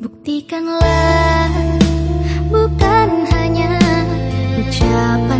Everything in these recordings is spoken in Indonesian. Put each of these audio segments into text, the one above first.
Buktikanlah bukan hanya ucapan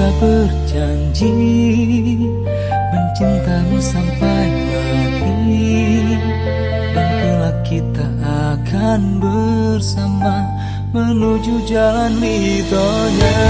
juga berjanji mencintamu sampai mati dan kelak kita akan bersama menuju jalan ridhonya.